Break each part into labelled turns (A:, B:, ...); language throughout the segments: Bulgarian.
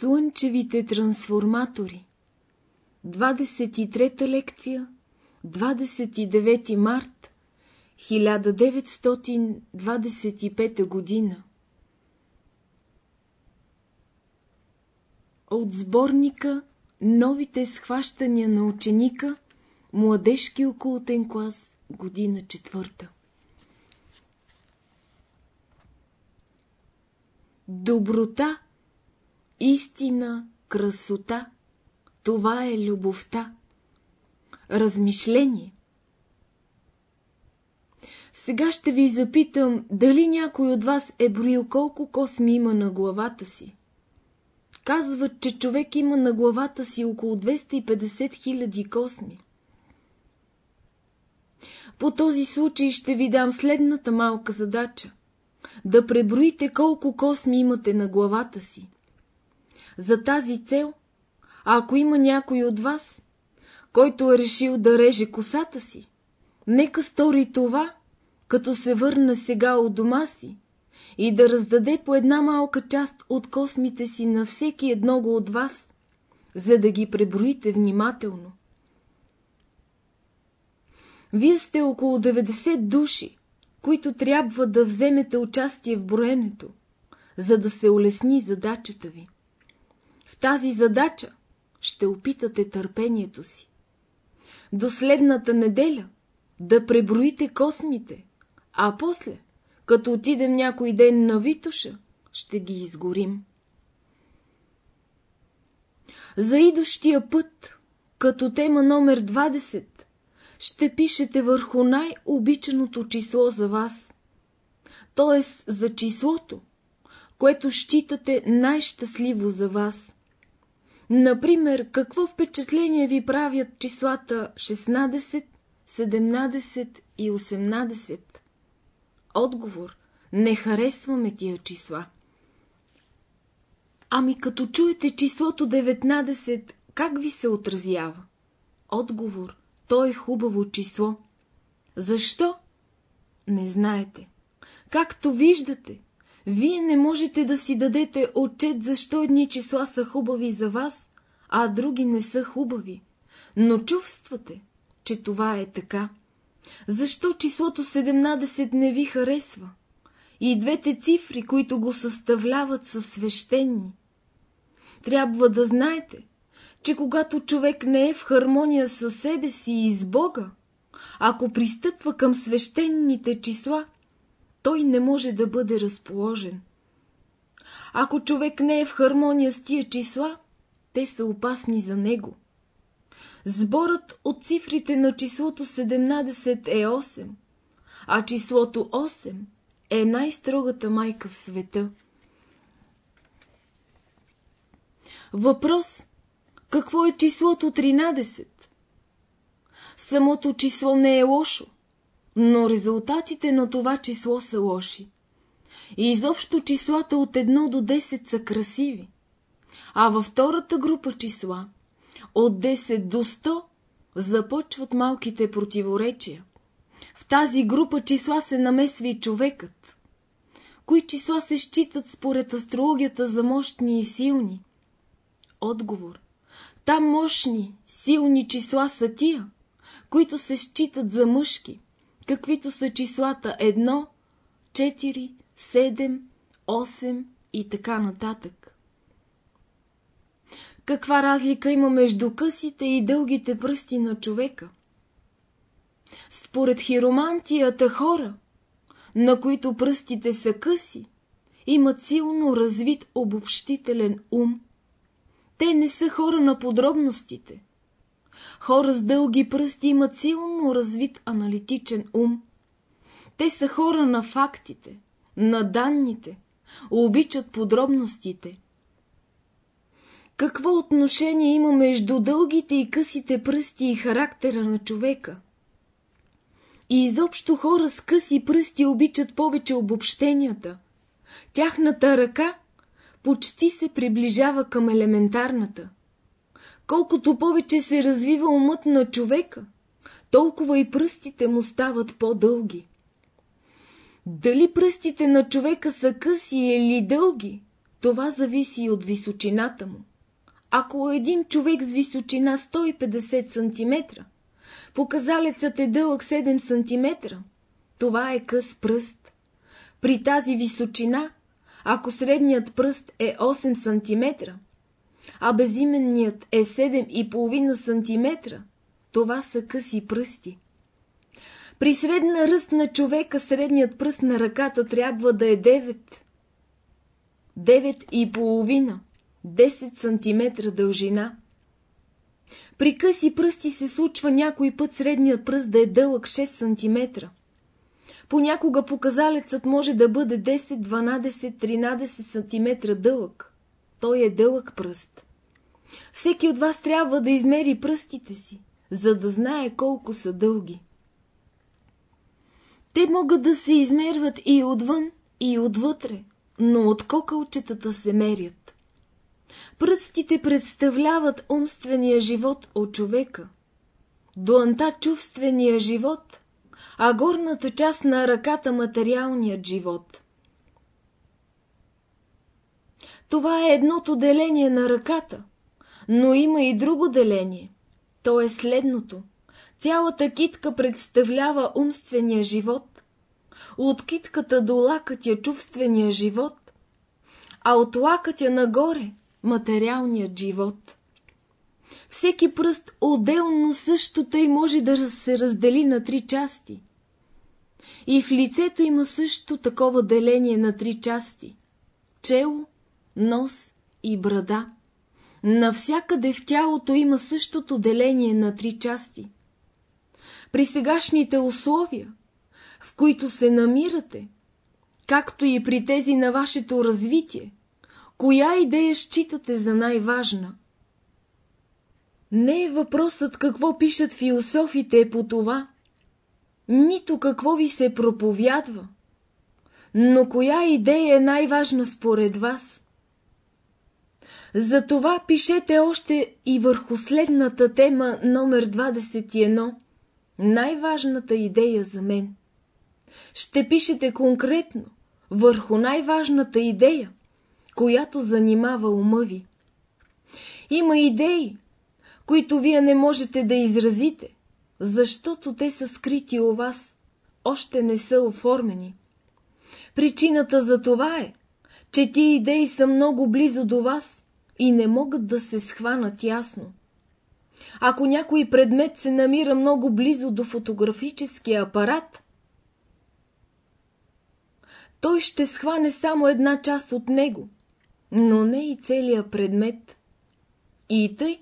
A: Слънчевите трансформатори. 23-та лекция 29 март 1925 година. От сборника Новите схващания на ученика Младежки окултен клас Година четвърта. Доброта Истина, красота, това е любовта. Размишление. Сега ще ви запитам, дали някой от вас е броил колко косми има на главата си. Казват, че човек има на главата си около 250 хиляди косми. По този случай ще ви дам следната малка задача. Да преброите колко косми имате на главата си. За тази цел, ако има някой от вас, който е решил да реже косата си, нека стори това, като се върне сега от дома си и да раздаде по една малка част от космите си на всеки едного от вас, за да ги преброите внимателно. Вие сте около 90 души, които трябва да вземете участие в броенето, за да се улесни задачата ви. Тази задача ще опитате търпението си. До следната неделя да преброите космите, а после, като отидем някой ден на Витоша, ще ги изгорим. За идущия път, като тема номер 20, ще пишете върху най-обичаното число за вас, т.е. за числото, което считате най-щастливо за вас. Например, какво впечатление ви правят числата 16, 17 и 18? Отговор – не харесваме тия числа. Ами като чуете числото 19, как ви се отразява? Отговор – то е хубаво число. Защо? Не знаете. Както виждате, вие не можете да си дадете отчет защо едни числа са хубави за вас, а други не са хубави. Но чувствате, че това е така. Защо числото 17 не ви харесва? И двете цифри, които го съставляват, са свещени. Трябва да знаете, че когато човек не е в хармония със себе си и с Бога, ако пристъпва към свещените числа, той не може да бъде разположен. Ако човек не е в хармония с тия числа, те са опасни за него. Сборът от цифрите на числото 17 е 8, а числото 8 е най-строгата майка в света. Въпрос Какво е числото 13? Самото число не е лошо, но резултатите на това число са лоши. И изобщо числата от 1 до 10 са красиви, а във втората група числа, от 10 до 100, започват малките противоречия. В тази група числа се намесва и човекът. Кои числа се считат според астрологията за мощни и силни? Отговор. Там мощни, силни числа са тия, които се считат за мъжки, каквито са числата 1, 4, 7, 8 и така нататък. Каква разлика има между късите и дългите пръсти на човека? Според хиромантията хора, на които пръстите са къси, имат силно развит обобщителен ум. Те не са хора на подробностите, Хора с дълги пръсти имат силно развит аналитичен ум. Те са хора на фактите, на данните, обичат подробностите. Какво отношение има между дългите и късите пръсти и характера на човека? И изобщо хора с къси пръсти обичат повече обобщенията. Тяхната ръка почти се приближава към елементарната. Колкото повече се развива умът на човека, толкова и пръстите му стават по-дълги. Дали пръстите на човека са къси или дълги, Това зависи от височината му. Ако един човек с височина 150 см, показалецът е дълъг 7 см, това е къс пръст. При тази височина, ако средният пръст е 8 см, а безименният е 7,5 см, това са къси пръсти. При средна ръст на човека средният пръст на ръката трябва да е 9. 9 и половина, 10 см дължина. При къси пръсти се случва някой път средният пръст да е дълъг 6 см. Понякога показалецът може да бъде 10, 12, 13 см дълъг. Той е дълъг пръст. Всеки от вас трябва да измери пръстите си, за да знае колко са дълги. Те могат да се измерват и отвън, и отвътре, но от кокълчетата се мерят. Пръстите представляват умствения живот от човека, дуанта чувствения живот, а горната част на ръката материалният живот. Това е едното деление на ръката, но има и друго деление. То е следното. Цялата китка представлява умствения живот, от китката до лакътя чувствения живот, а от лакътя нагоре материалният живот. Всеки пръст отделно също тъй може да се раздели на три части. И в лицето има също такова деление на три части – чело, нос и брада. Навсякъде в тялото има същото деление на три части. При сегашните условия, в които се намирате, както и при тези на вашето развитие, коя идея считате за най-важна? Не е въпросът какво пишат философите по това, нито какво ви се проповядва, но коя идея е най-важна според вас? Затова пишете още и върху следната тема номер 21, най-важната идея за мен. Ще пишете конкретно върху най-важната идея, която занимава ума ви. Има идеи, които вие не можете да изразите, защото те са скрити у вас, още не са оформени. Причината за това е, че ти идеи са много близо до вас и не могат да се схванат ясно. Ако някой предмет се намира много близо до фотографическия апарат, той ще схване само една част от него, но не и целият предмет. И тъй,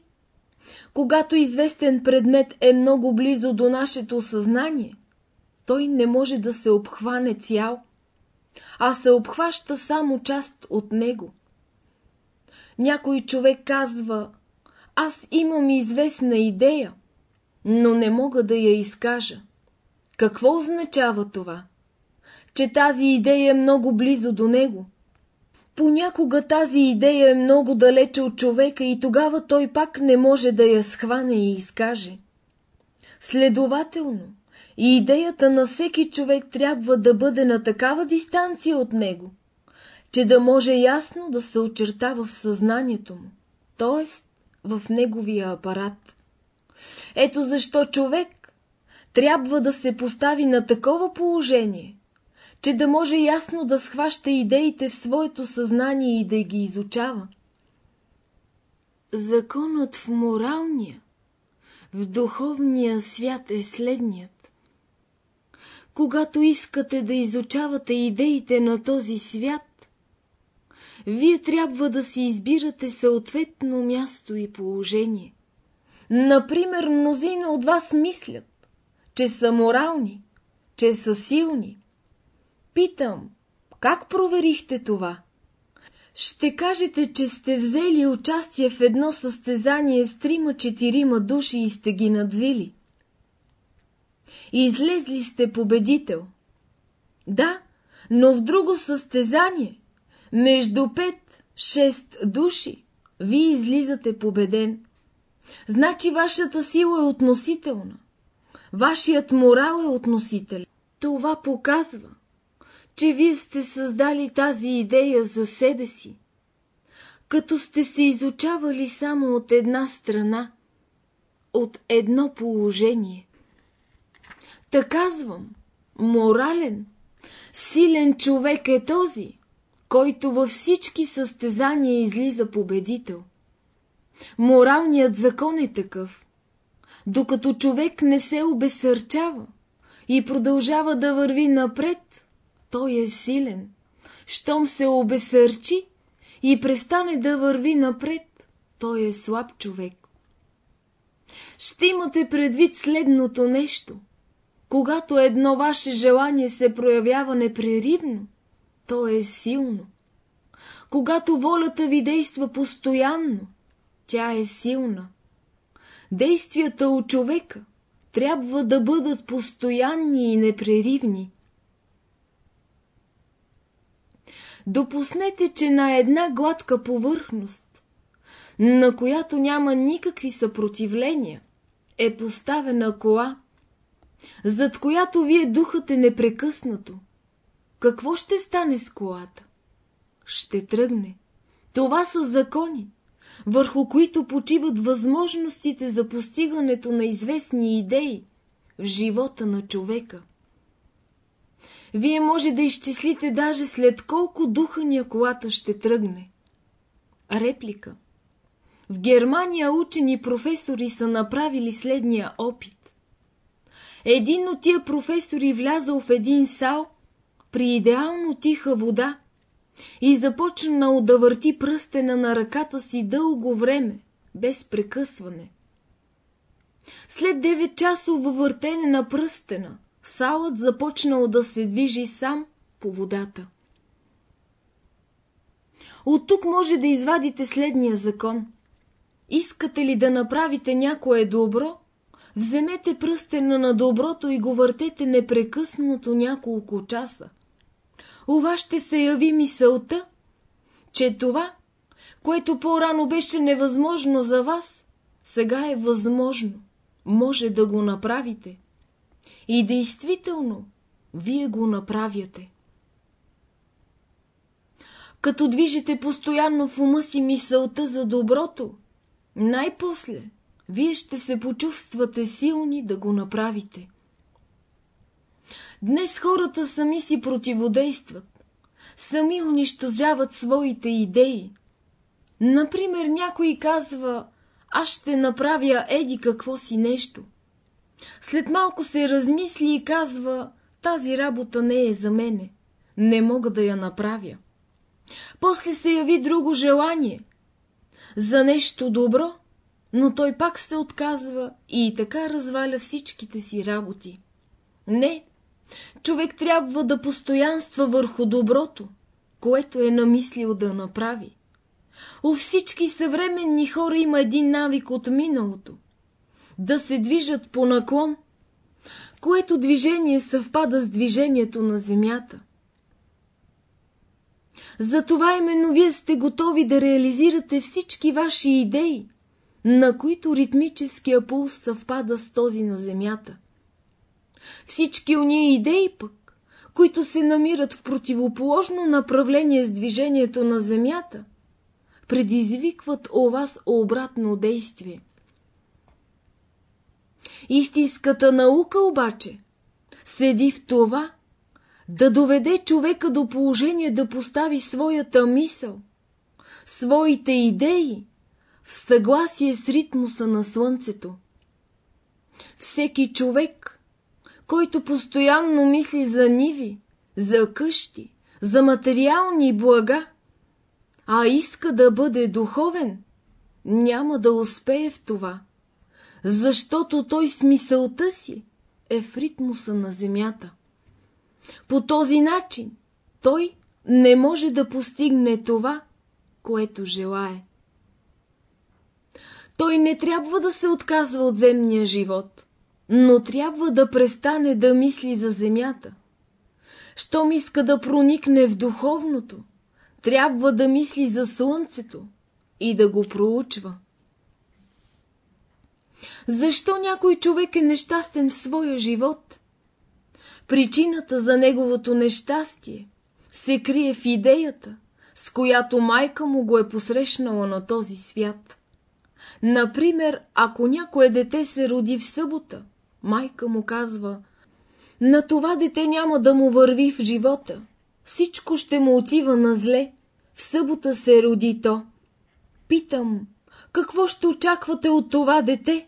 A: когато известен предмет е много близо до нашето съзнание, той не може да се обхване цял, а се обхваща само част от него. Някой човек казва, аз имам известна идея, но не мога да я изкажа. Какво означава това? Че тази идея е много близо до него. Понякога тази идея е много далече от човека и тогава той пак не може да я схване и изкаже. Следователно, идеята на всеки човек трябва да бъде на такава дистанция от него, че да може ясно да се очертава в съзнанието му, т.е. в неговия апарат. Ето защо човек трябва да се постави на такова положение, че да може ясно да схваща идеите в своето съзнание и да ги изучава. Законът в моралния, в духовния свят е следният. Когато искате да изучавате идеите на този свят, вие трябва да си избирате съответно място и положение. Например, мнозина от вас мислят, че са морални, че са силни, Питам, как проверихте това? Ще кажете, че сте взели участие в едно състезание с трима-четирима души и сте ги надвили. Излезли сте победител. Да, но в друго състезание, между пет-шест души, вие излизате победен. Значи вашата сила е относителна. Вашият морал е относителен. Това показва, че вие сте създали тази идея за себе си, като сте се изучавали само от една страна, от едно положение. Та казвам, морален, силен човек е този, който във всички състезания излиза победител. Моралният закон е такъв. Докато човек не се обесърчава и продължава да върви напред, той е силен. Щом се обесърчи и престане да върви напред, той е слаб човек. Ще имате предвид следното нещо. Когато едно ваше желание се проявява непреривно, то е силно. Когато волята ви действа постоянно, тя е силна. Действията у човека трябва да бъдат постоянни и непреривни. Допуснете, че на една гладка повърхност, на която няма никакви съпротивления, е поставена кола, зад която вие духате непрекъснато. Какво ще стане с колата? Ще тръгне. Това са закони, върху които почиват възможностите за постигането на известни идеи в живота на човека. Вие може да изчислите даже след колко духания колата ще тръгне. Реплика В Германия учени професори са направили следния опит. Един от тия професори влязал в един сал при идеално тиха вода и започнал да върти пръстена на ръката си дълго време, без прекъсване. След 9 часово въртене на пръстена, салът започнал да се движи сам по водата. От тук може да извадите следния закон. Искате ли да направите някое добро, вземете пръстена на доброто и го въртете непрекъснато няколко часа у вас ще се яви мисълта, че това, което по-рано беше невъзможно за вас, сега е възможно, може да го направите. И действително, вие го направяте. Като движите постоянно в ума си мисълта за доброто, най-после вие ще се почувствате силни да го направите. Днес хората сами си противодействат, сами унищожават своите идеи. Например, някой казва, аз ще направя еди какво си нещо. След малко се размисли и казва, тази работа не е за мене, не мога да я направя. После се яви друго желание, за нещо добро, но той пак се отказва и така разваля всичките си работи. Не, Човек трябва да постоянства върху доброто, което е намислил да направи. У всички съвременни хора има един навик от миналото – да се движат по наклон, което движение съвпада с движението на земята. Затова именно вие сте готови да реализирате всички ваши идеи, на които ритмическия пулс съвпада с този на земята. Всички уния идеи пък, които се намират в противоположно направление с движението на Земята, предизвикват у вас обратно действие. Истинската наука обаче седи в това, да доведе човека до положение да постави своята мисъл, своите идеи в съгласие с ритмуса на слънцето. Всеки човек който постоянно мисли за ниви, за къщи, за материални блага, а иска да бъде духовен, няма да успее в това, защото той смисълта си е в ритмуса на земята. По този начин той не може да постигне това, което желае. Той не трябва да се отказва от земния живот но трябва да престане да мисли за земята. Щом иска да проникне в духовното, трябва да мисли за слънцето и да го проучва. Защо някой човек е нещастен в своя живот? Причината за неговото нещастие се крие в идеята, с която майка му го е посрещнала на този свят. Например, ако някое дете се роди в събота, майка му казва, на това дете няма да му върви в живота, всичко ще му отива на зле, в събота се роди то. Питам, какво ще очаквате от това дете,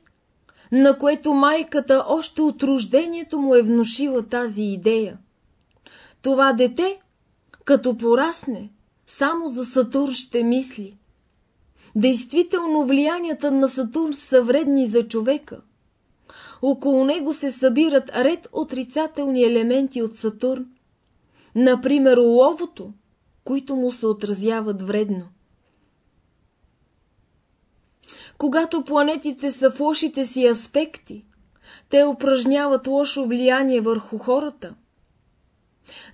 A: на което майката още от рождението му е внушила тази идея? Това дете, като порасне, само за Сатурн ще мисли. Действително влиянията на Сатурн са вредни за човека. Около него се събират ред отрицателни елементи от Сатурн, например уловото, които му се отразяват вредно. Когато планетите са в лошите си аспекти, те упражняват лошо влияние върху хората.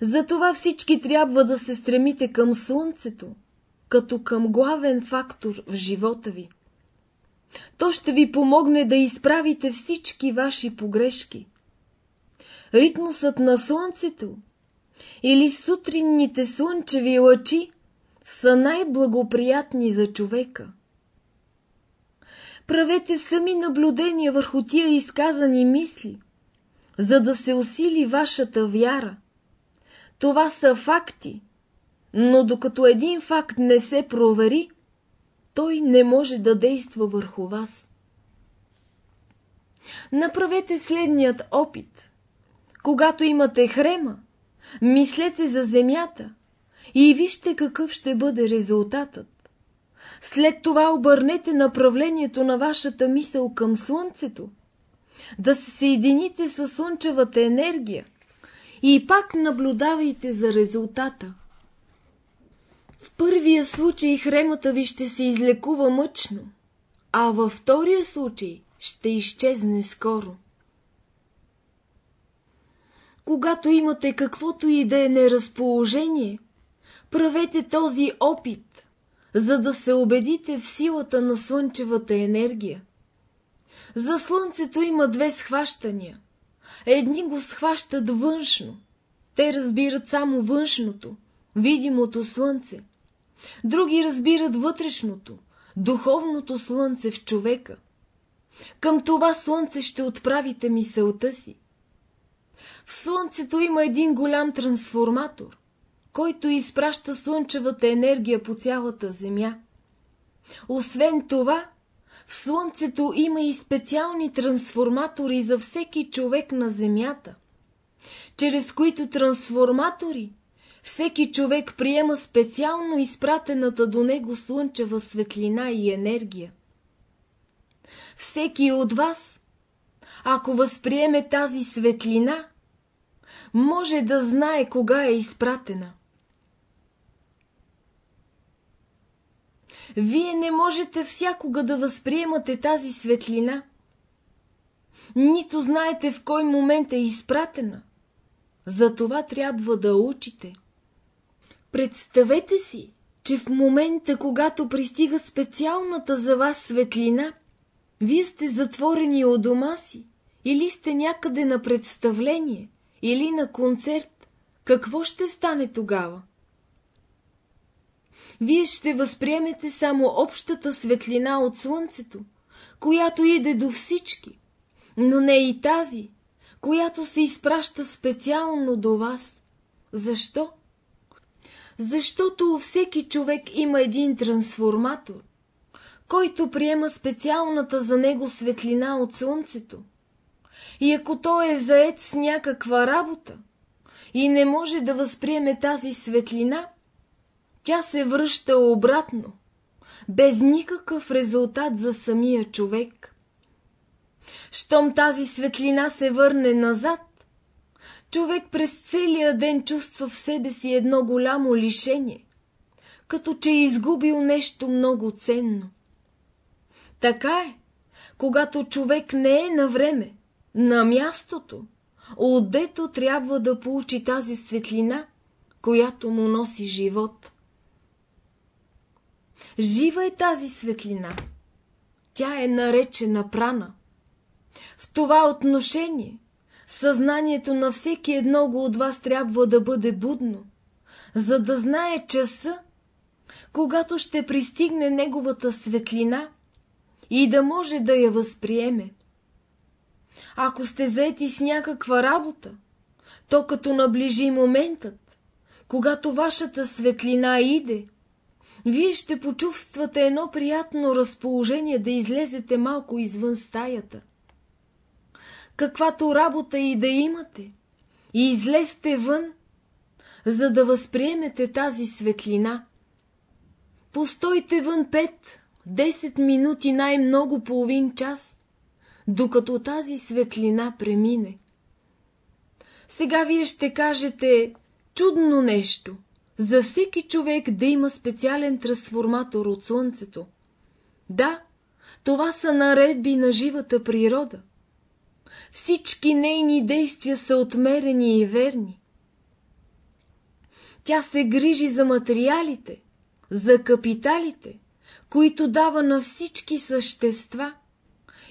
A: Затова всички трябва да се стремите към Слънцето, като към главен фактор в живота ви. То ще ви помогне да изправите всички ваши погрешки. Ритмусът на Слънцето или сутринните слънчеви лъчи са най-благоприятни за човека. Правете сами наблюдения върху тия изказани мисли, за да се усили вашата вяра. Това са факти, но докато един факт не се провери, той не може да действа върху вас. Направете следният опит. Когато имате хрема, мислете за земята и вижте какъв ще бъде резултатът. След това обърнете направлението на вашата мисъл към Слънцето, да се съедините с слънчевата енергия и пак наблюдавайте за резултата. В първия случай хремата ви ще се излекува мъчно, а във втория случай ще изчезне скоро. Когато имате каквото и да е неразположение, правете този опит, за да се убедите в силата на слънчевата енергия. За слънцето има две схващания. Едни го схващат външно. Те разбират само външното, видимото слънце. Други разбират вътрешното, духовното слънце в човека. Към това слънце ще отправите мисълта си. В Слънцето има един голям трансформатор, който изпраща слънчевата енергия по цялата Земя. Освен това, в Слънцето има и специални трансформатори за всеки човек на Земята, чрез които трансформатори всеки човек приема специално изпратената до него слънчева светлина и енергия. Всеки от вас, ако възприеме тази светлина, може да знае кога е изпратена. Вие не можете всякога да възприемате тази светлина. Нито знаете в кой момент е изпратена. За това трябва да учите. Представете си, че в момента, когато пристига специалната за вас светлина, вие сте затворени у дома си или сте някъде на представление или на концерт, какво ще стане тогава? Вие ще възприемете само общата светлина от слънцето, която иде до всички, но не и тази, която се изпраща специално до вас. Защо? Защото всеки човек има един трансформатор, който приема специалната за него светлина от слънцето и ако той е заед с някаква работа и не може да възприеме тази светлина, тя се връща обратно, без никакъв резултат за самия човек. Щом тази светлина се върне назад, човек през целия ден чувства в себе си едно голямо лишение, като че е изгубил нещо много ценно. Така е, когато човек не е на време, на мястото, отдето трябва да получи тази светлина, която му носи живот. Жива е тази светлина. Тя е наречена прана. В това отношение съзнанието на всеки едного от вас трябва да бъде будно, за да знае часа когато ще пристигне неговата светлина и да може да я възприеме. Ако сте заети с някаква работа, то като наближи моментът, когато вашата светлина иде, вие ще почувствате едно приятно разположение да излезете малко извън стаята. Каквато работа и да имате, и излезте вън, за да възприемете тази светлина. Постойте вън 5-10 минути, най-много половин час, докато тази светлина премине. Сега вие ще кажете чудно нещо – за всеки човек да има специален трансформатор от Слънцето. Да, това са наредби на живата природа. Всички нейни действия са отмерени и верни. Тя се грижи за материалите, за капиталите, които дава на всички същества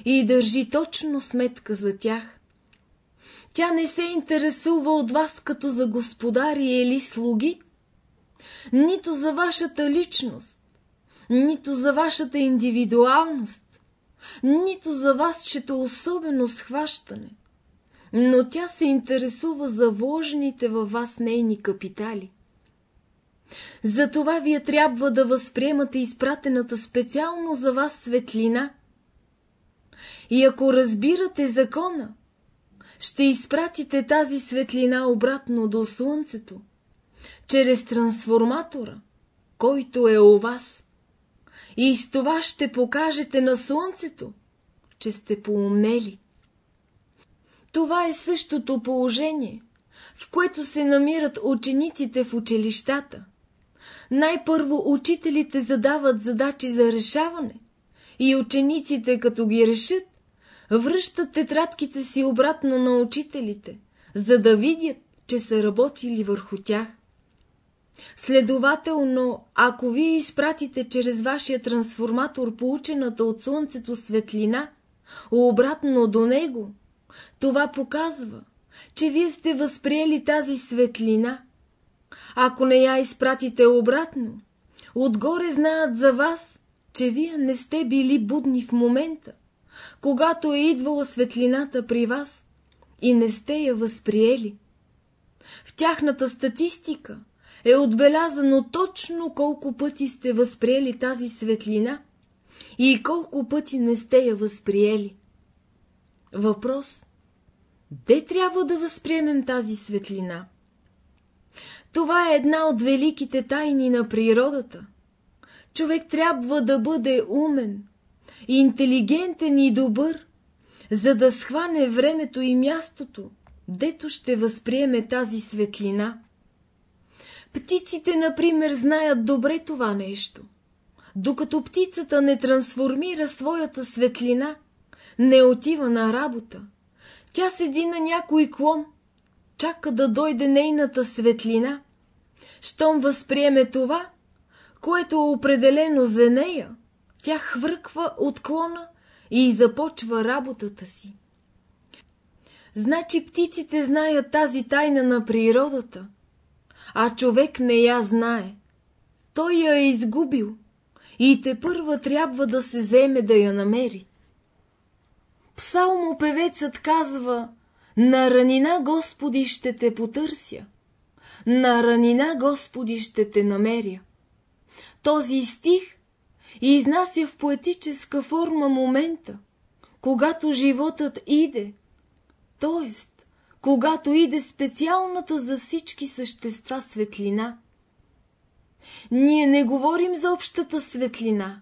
A: и държи точно сметка за тях. Тя не се интересува от вас като за господари или слуги, нито за вашата личност, нито за вашата индивидуалност, нито за вашето особено схващане, но тя се интересува за вложените във вас нейни капитали. Затова вие трябва да възприемате изпратената специално за вас светлина. И ако разбирате закона, ще изпратите тази светлина обратно до Слънцето – чрез трансформатора, който е у вас. И с това ще покажете на Слънцето, че сте поумнели. Това е същото положение, в което се намират учениците в училищата. Най-първо учителите задават задачи за решаване и учениците, като ги решат, връщат тетрадките си обратно на учителите, за да видят, че са работили върху тях. Следователно, ако вие изпратите чрез вашия трансформатор получената от Слънцето светлина, обратно до него, това показва, че вие сте възприели тази светлина. Ако не я изпратите обратно, отгоре знаят за вас, че вие не сте били будни в момента, когато е идвала светлината при вас и не сте я възприели. В тяхната статистика – е отбелязано точно колко пъти сте възприели тази светлина и колко пъти не сте я възприели. Въпрос. Де трябва да възприемем тази светлина? Това е една от великите тайни на природата. Човек трябва да бъде умен, интелигентен и добър, за да схване времето и мястото, дето ще възприеме тази светлина. Птиците, например, знаят добре това нещо. Докато птицата не трансформира своята светлина, не отива на работа. Тя седи на някой клон, чака да дойде нейната светлина. Щом възприеме това, което е определено за нея, тя хвърква от клона и започва работата си. Значи птиците знаят тази тайна на природата – а човек не я знае. Той я е изгубил и те първа трябва да се вземе да я намери. Псалмопевецът казва «На ранина, Господи, ще те потърся, на ранина, Господи, ще те намеря». Този стих изнася в поетическа форма момента, когато животът иде, т.е когато иде специалната за всички същества светлина. Ние не говорим за общата светлина,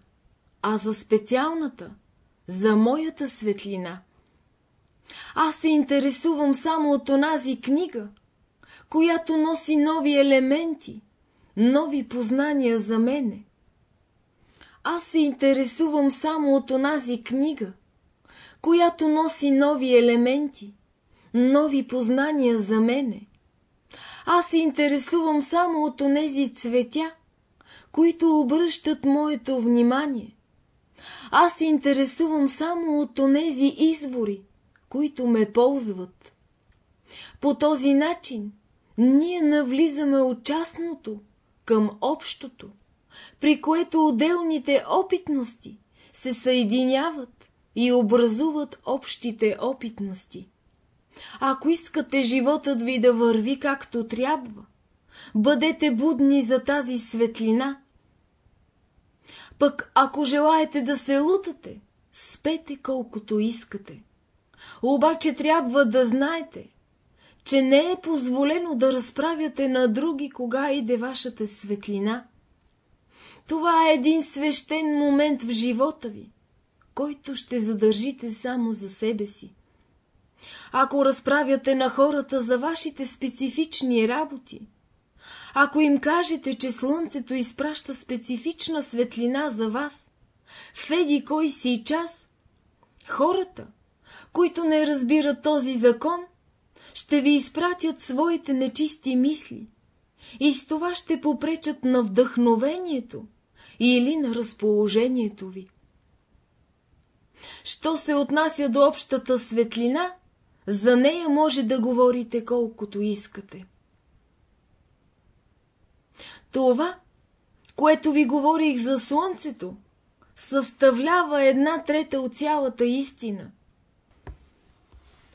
A: а за специалната, за моята светлина. Аз се интересувам само от онази книга, която носи нови елементи, нови познания за мене. Аз се интересувам само от онази книга, която носи нови елементи, нови познания за мене. Аз се интересувам само от онези цветя, които обръщат моето внимание. Аз се интересувам само от онези извори, които ме ползват. По този начин ние навлизаме от частното към общото, при което отделните опитности се съединяват и образуват общите опитности. Ако искате животът ви да върви както трябва, бъдете будни за тази светлина. Пък ако желаете да се лутате, спете колкото искате. Обаче трябва да знаете, че не е позволено да разправяте на други, кога иде вашата светлина. Това е един свещен момент в живота ви, който ще задържите само за себе си. Ако разправяте на хората за вашите специфични работи, ако им кажете, че слънцето изпраща специфична светлина за вас, в еди кой си час, хората, които не разбират този закон, ще ви изпратят своите нечисти мисли и с това ще попречат на вдъхновението или на разположението ви. Що се отнася до общата светлина, за нея може да говорите колкото искате. Това, което ви говорих за Слънцето, съставлява една трета от цялата истина.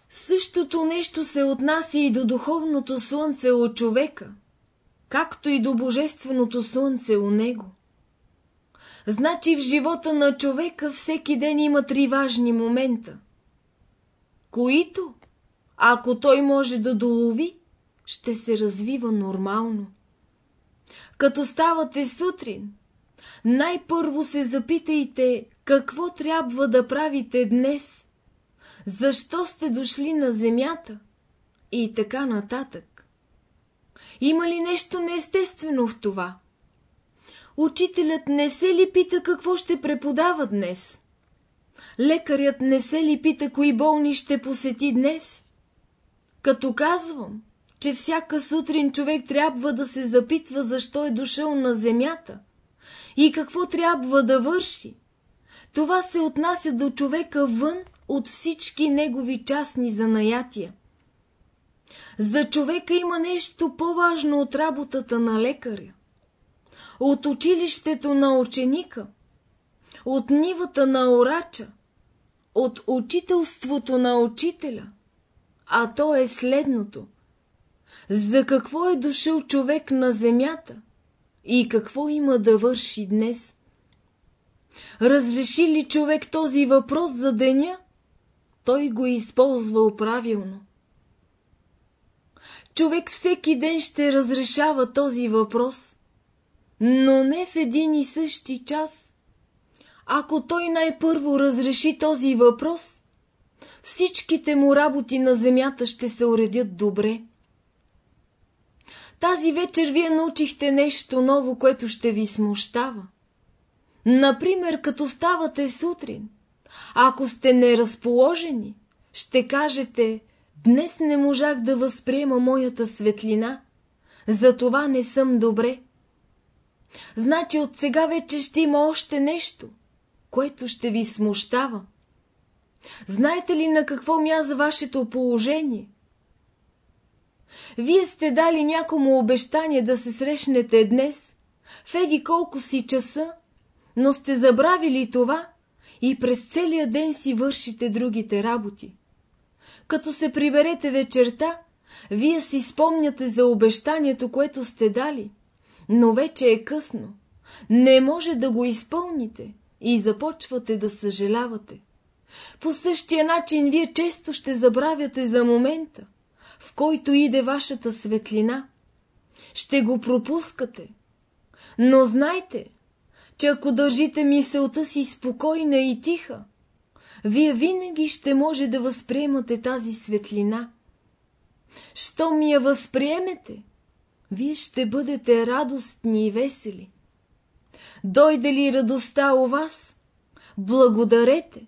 A: Същото нещо се отнася и до духовното слънце от човека, както и до божественото слънце у него. Значи в живота на човека всеки ден има три важни момента, които, ако той може да долови, ще се развива нормално. Като ставате сутрин, най-първо се запитайте какво трябва да правите днес, защо сте дошли на земята и така нататък. Има ли нещо неестествено в това? Учителят не се ли пита какво ще преподава днес? Лекарят не се ли пита кои болни ще посети днес? Като казвам, че всяка сутрин човек трябва да се запитва защо е дошъл на земята и какво трябва да върши. Това се отнася до човека вън от всички негови частни занаятия. За човека има нещо по-важно от работата на лекаря, от училището на ученика, от нивата на орача, от учителството на учителя, а то е следното. За какво е дошъл човек на земята и какво има да върши днес? Разреши ли човек този въпрос за деня, той го използва правилно. Човек всеки ден ще разрешава този въпрос, но не в един и същи час. Ако той най-първо разреши този въпрос, всичките му работи на земята ще се уредят добре. Тази вечер вие научихте нещо ново, което ще ви смущава. Например, като ставате сутрин, ако сте неразположени, ще кажете, днес не можах да възприема моята светлина, затова не съм добре. Значи от сега вече ще има още нещо, което ще ви смущава. Знаете ли на какво мяза вашето положение? Вие сте дали някому обещание да се срещнете днес, в еди колко си часа, но сте забравили това и през целия ден си вършите другите работи. Като се приберете вечерта, вие си спомняте за обещанието, което сте дали, но вече е късно. Не може да го изпълните и започвате да съжалявате. По същия начин вие често ще забравяте за момента, в който иде вашата светлина. Ще го пропускате. Но знайте, че ако държите мисълта си спокойна и тиха, вие винаги ще може да възприемате тази светлина. Що ми я възприемете, вие ще бъдете радостни и весели. Дойде ли радостта у вас, благодарете,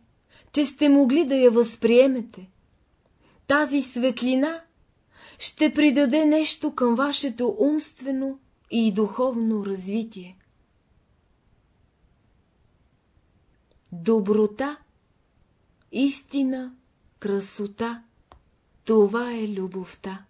A: че сте могли да я възприемете. Тази светлина ще придаде нещо към вашето умствено и духовно развитие. Доброта, истина, красота – това е любовта.